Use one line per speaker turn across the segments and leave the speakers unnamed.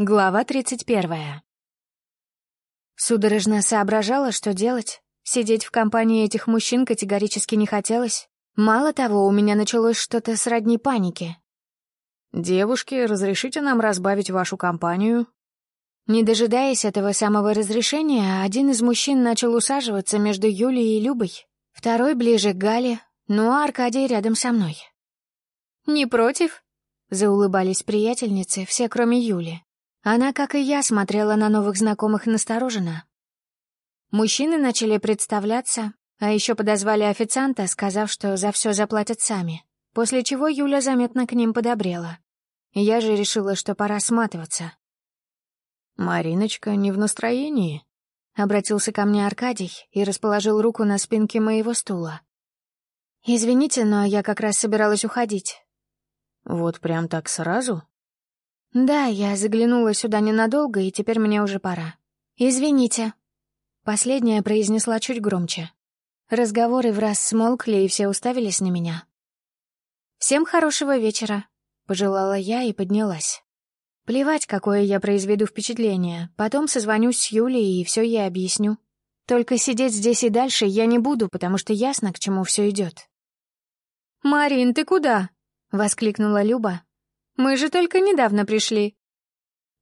Глава 31. Судорожно соображала, что делать. Сидеть в компании этих мужчин категорически не хотелось. Мало того, у меня началось что-то сродни паники.
«Девушки, разрешите нам разбавить вашу компанию?»
Не дожидаясь этого самого разрешения, один из мужчин начал усаживаться между Юлей и Любой, второй ближе к Гале, ну а Аркадий рядом со мной. «Не против?» — заулыбались приятельницы, все кроме Юли. Она, как и я, смотрела на новых знакомых настороженно. Мужчины начали представляться, а еще подозвали официанта, сказав, что за все заплатят сами, после чего Юля заметно к ним подобрела. Я же решила, что пора сматываться.
«Мариночка не в настроении?» — обратился ко мне Аркадий и расположил руку на спинке моего стула.
«Извините, но я как раз собиралась уходить».
«Вот прям так сразу?»
«Да, я заглянула сюда ненадолго, и теперь мне уже пора. Извините». Последняя произнесла чуть громче. Разговоры в раз смолкли, и все уставились на меня. «Всем хорошего вечера», — пожелала я и поднялась. Плевать, какое я произведу впечатление, потом созвонюсь с Юлей и все ей объясню. Только сидеть здесь и дальше я не буду, потому что ясно, к чему все идет. «Марин, ты куда?» — воскликнула Люба, мы же только недавно пришли.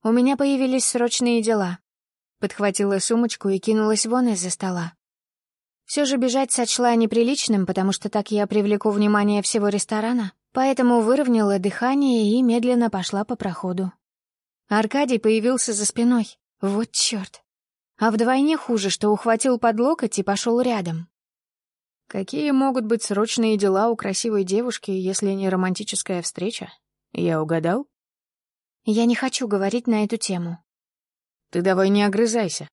У меня появились срочные дела. Подхватила сумочку и кинулась вон из-за стола. Все же бежать сочла неприличным, потому что так я привлеку внимание всего ресторана, поэтому выровняла дыхание и медленно пошла по проходу. Аркадий появился за спиной. Вот чёрт. А вдвойне хуже, что ухватил под локоть и пошел рядом.
Какие могут быть срочные дела у красивой девушки, если не романтическая встреча? Я угадал?
Я не хочу говорить на эту тему.
Ты давай не огрызайся.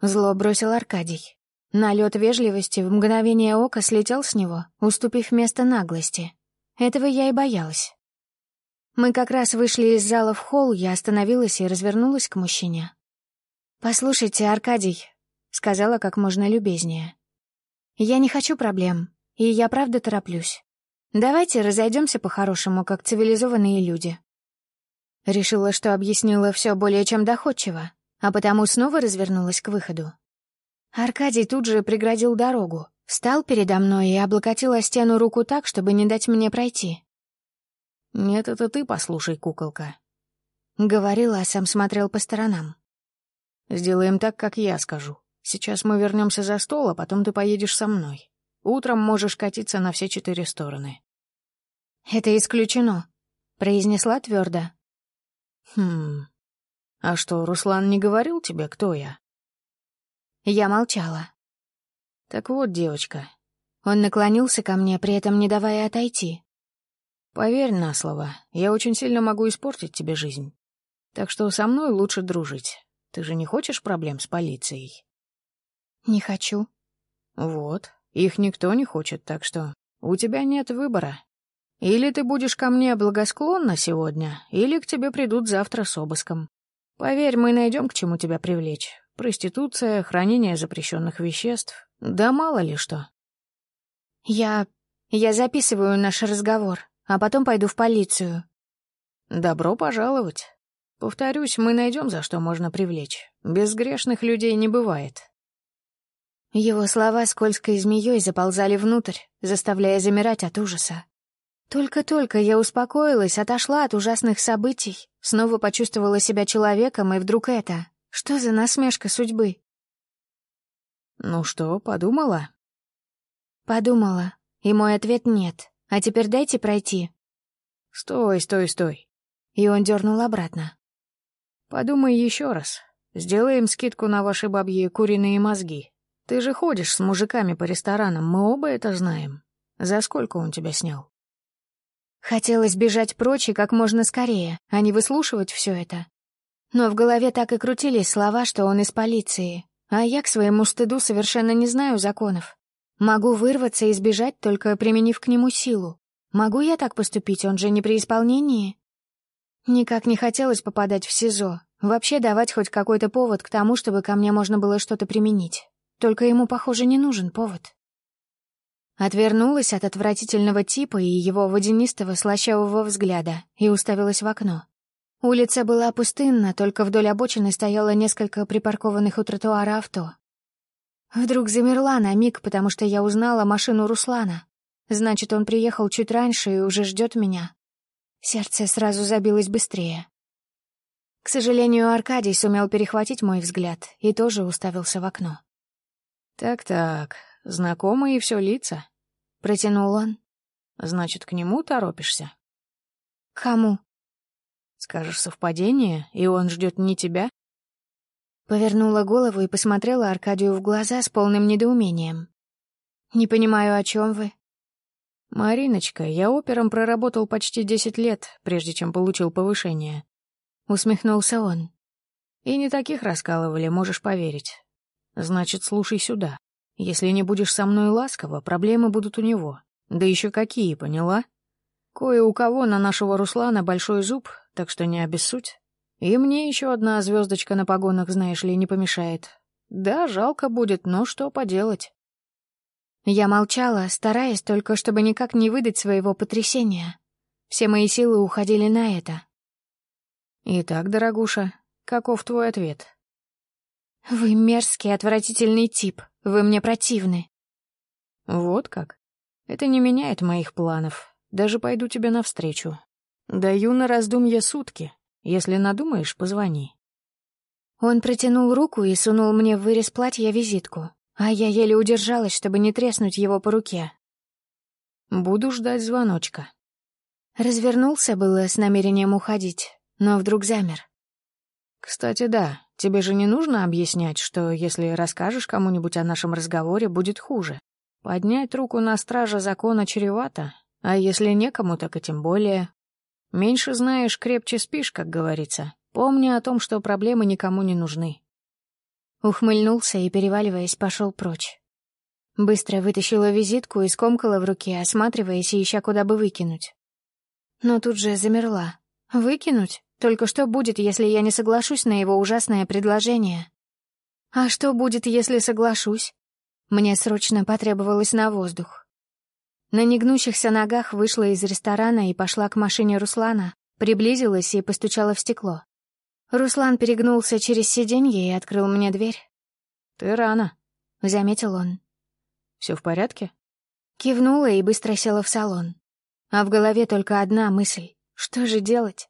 Зло бросил Аркадий. Налет вежливости в мгновение ока слетел с него, уступив место наглости. Этого я и боялась. Мы как раз вышли из зала в холл, я остановилась и развернулась к мужчине. «Послушайте, Аркадий», — сказала как можно любезнее. «Я не хочу проблем, и я правда тороплюсь. Давайте разойдемся по-хорошему, как цивилизованные люди. Решила, что объяснила все более чем доходчиво, а потому снова развернулась к выходу. Аркадий тут же преградил дорогу, встал передо мной и облокотил о стену руку так, чтобы не дать мне пройти.
«Нет, это ты послушай, куколка», —
говорил, а сам смотрел по сторонам.
«Сделаем так, как я скажу. Сейчас мы вернемся за стол, а потом ты поедешь со мной. Утром можешь катиться на все четыре стороны.
«Это исключено», — произнесла твердо.
«Хм... А что, Руслан не говорил тебе, кто я?»
Я молчала.
«Так вот, девочка».
Он наклонился ко мне, при этом не давая отойти.
«Поверь на слово, я очень сильно могу испортить тебе жизнь. Так что со мной лучше дружить. Ты же не хочешь проблем с полицией?»
«Не хочу».
«Вот, их никто не хочет, так что у тебя нет выбора. Или ты будешь ко мне благосклонна сегодня, или к тебе придут завтра с обыском. Поверь, мы найдем, к чему тебя привлечь. Проституция, хранение запрещенных веществ, да мало ли что.
Я... я записываю наш разговор, а потом пойду в полицию.
Добро пожаловать. Повторюсь, мы найдем, за что можно привлечь. Безгрешных людей не бывает.
Его слова скользкой змеей заползали внутрь, заставляя замирать от ужаса. Только-только я успокоилась, отошла от ужасных событий, снова почувствовала себя человеком, и вдруг это... Что за насмешка судьбы?
«Ну что, подумала?»
«Подумала, и мой ответ нет. А теперь дайте пройти».
«Стой, стой, стой».
И он дернул обратно.
«Подумай еще раз. Сделаем скидку на ваши бабьи куриные мозги. Ты же ходишь с мужиками по ресторанам, мы оба это знаем. За сколько он тебя снял?»
Хотелось бежать прочь и как можно скорее, а не выслушивать все это. Но в голове так и крутились слова, что он из полиции, а я к своему стыду совершенно не знаю законов. Могу вырваться и сбежать, только применив к нему силу. Могу я так поступить, он же не при исполнении? Никак не хотелось попадать в СИЗО, вообще давать хоть какой-то повод к тому, чтобы ко мне можно было что-то применить. Только ему, похоже, не нужен повод. Отвернулась от отвратительного типа и его водянистого слащавого взгляда и уставилась в окно. Улица была пустынна, только вдоль обочины стояло несколько припаркованных у тротуара авто. Вдруг замерла на миг, потому что я узнала машину Руслана. Значит, он приехал чуть раньше и уже ждет меня. Сердце сразу забилось быстрее. К сожалению, Аркадий сумел перехватить мой взгляд и тоже уставился в окно.
«Так-так, знакомые все лица», — протянул он. «Значит, к нему торопишься?»
«Кому?»
«Скажешь совпадение, и он ждет не тебя?»
Повернула голову и посмотрела Аркадию в глаза с полным недоумением. «Не понимаю, о чем вы?»
«Мариночка, я опером проработал почти десять лет, прежде чем получил повышение. — усмехнулся он. «И не таких раскалывали, можешь поверить. Значит, слушай сюда. Если не будешь со мной ласково, проблемы будут у него. Да еще какие, поняла? Кое у кого на нашего Руслана большой зуб, так что не обессудь. И мне еще одна звездочка на погонах, знаешь ли, не помешает. Да, жалко будет, но что поделать?»
Я молчала, стараясь только, чтобы никак не выдать своего потрясения. Все мои силы уходили на это.
«Итак, дорогуша, каков твой ответ?»
«Вы мерзкий, отвратительный тип. Вы мне противны».
«Вот как? Это не меняет моих планов. Даже пойду тебе навстречу. Даю на раздумье сутки. Если надумаешь, позвони».
Он протянул руку и сунул мне в вырез платья визитку, а я еле удержалась, чтобы не треснуть его по руке.
«Буду ждать звоночка».
Развернулся было с намерением уходить, но вдруг замер.
«Кстати, да, тебе же не нужно объяснять, что если расскажешь кому-нибудь о нашем разговоре, будет хуже. Поднять руку на стража закона чревато, а если некому, так и тем более. Меньше знаешь, крепче спишь, как говорится. Помни о том, что проблемы никому не нужны».
Ухмыльнулся и, переваливаясь, пошел прочь. Быстро вытащила визитку и скомкала в руке, осматриваясь и ища, куда бы выкинуть. Но тут же замерла. Выкинуть? Только что будет, если я не соглашусь на его ужасное предложение? А что будет, если соглашусь? Мне срочно потребовалось на воздух. На негнущихся ногах вышла из ресторана и пошла к машине Руслана, приблизилась и постучала в стекло. Руслан перегнулся через сиденье и открыл мне дверь.
«Ты рано», —
заметил он.
«Все в порядке?»
Кивнула и быстро села в салон. А в голове только одна мысль — что же делать?